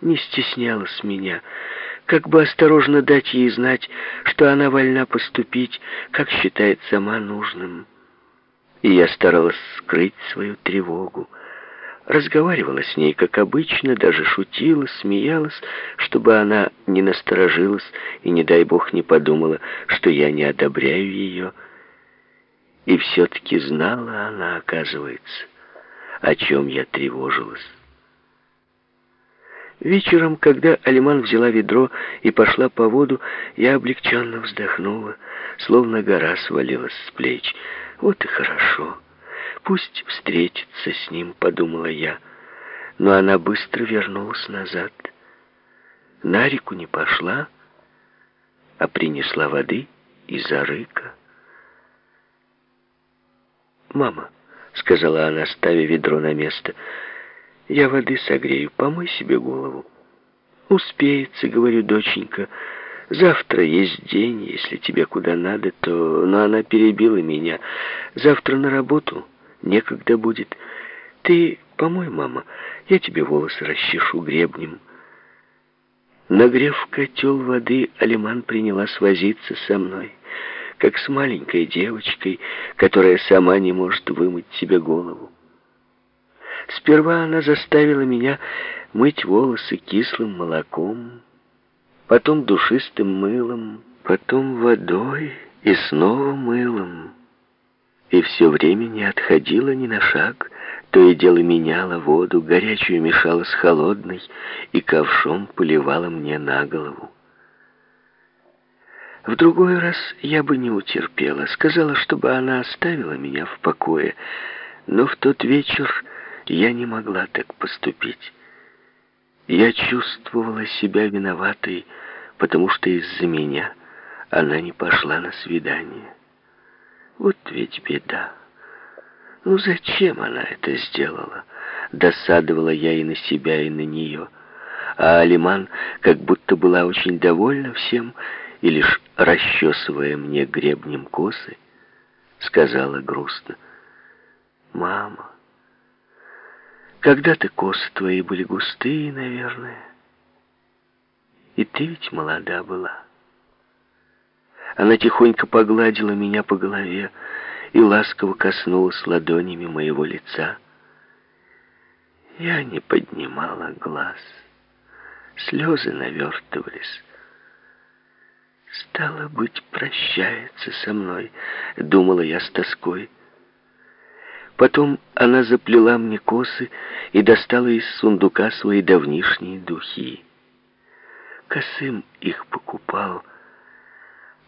не стеснялась меня, как бы осторожно дать ей знать, что она вольна поступить, как считает сама нужным. И я старалась скрыть свою тревогу, разговаривала с ней, как обычно, даже шутила, смеялась, чтобы она не насторожилась и, не дай бог, не подумала, что я не одобряю ее. И все-таки знала она, оказывается, о чем я тревожилась. Вечером, когда Алиман взяла ведро и пошла по воду, я облегченно вздохнула, словно гора свалилась с плеч. Вот и хорошо. Пусть встретится с ним, подумала я. Но она быстро вернулась назад. На реку не пошла, а принесла воды из арыка. «Мама», — сказала она, ставя ведро на место, — я воды согрею, помой себе голову. Успеется, говорю, доченька. Завтра есть день, если тебе куда надо, то... Но она перебила меня. Завтра на работу некогда будет. Ты помой, мама, я тебе волосы расчешу гребнем. Нагрев котел воды, Алиман принялась возиться со мной, как с маленькой девочкой, которая сама не может вымыть себе голову. Сперва она заставила меня мыть волосы кислым молоком, потом душистым мылом, потом водой и снова мылом. И все время не отходила ни на шаг, то и дело меняла воду, горячую мешала с холодной и ковшом поливала мне на голову. В другой раз я бы не утерпела, сказала, чтобы она оставила меня в покое, но в тот вечер я не могла так поступить. Я чувствовала себя виноватой, потому что из-за меня она не пошла на свидание. Вот ведь беда. Ну зачем она это сделала? Досадовала я и на себя, и на нее. А Алиман как будто была очень довольна всем, и лишь расчесывая мне гребнем косы, сказала грустно, «Мама, когда-то косы твои были густые, наверное. И ты ведь молода была. Она тихонько погладила меня по голове и ласково коснулась ладонями моего лица. Я не поднимала глаз. Слезы навертывались. «Стало быть, прощается со мной», — думала я с тоской. Потом она заплела мне косы и достала из сундука свои давнишние духи. Косым их покупал,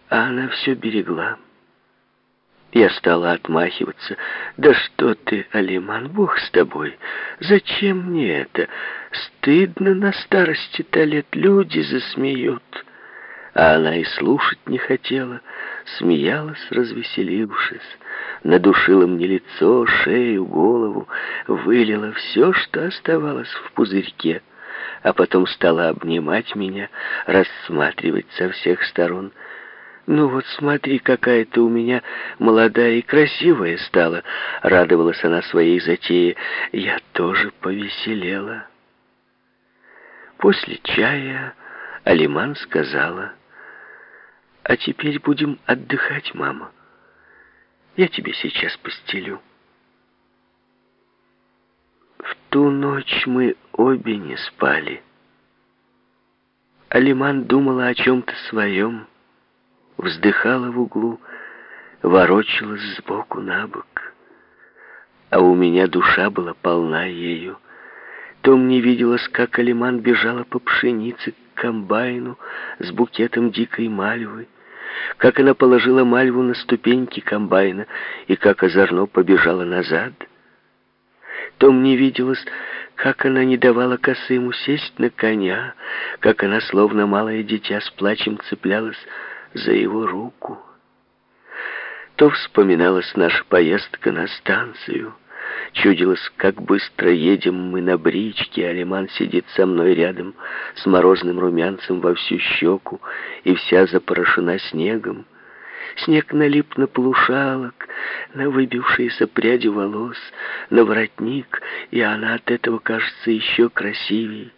а она все берегла. Я стала отмахиваться. «Да что ты, Алиман, Бог с тобой! Зачем мне это? Стыдно на старости-то лет люди засмеют!» А она и слушать не хотела, смеялась, развеселившись, надушила мне лицо, шею, голову, вылила все, что оставалось в пузырьке, а потом стала обнимать меня, рассматривать со всех сторон. «Ну вот смотри, какая ты у меня молодая и красивая стала!» Радовалась она своей затее. «Я тоже повеселела». После чая Алиман сказала... А теперь будем отдыхать, мама. Я тебе сейчас постелю. В ту ночь мы обе не спали. Алиман думала о чем-то своем, вздыхала в углу, ворочалась сбоку на бок. А у меня душа была полна ею. То мне виделось, как Алиман бежала по пшенице к комбайну с букетом дикой мальвы, как она положила мальву на ступеньки комбайна и как озорно побежала назад. То мне виделось, как она не давала косыму сесть на коня, как она, словно малое дитя, с плачем цеплялась за его руку. То вспоминалась наша поездка на станцию — Чудилось, как быстро едем мы на бричке, Алиман сидит со мной рядом с морозным румянцем во всю щеку и вся запорошена снегом. Снег налип на полушалок, на выбившиеся пряди волос, на воротник, и она от этого кажется еще красивее.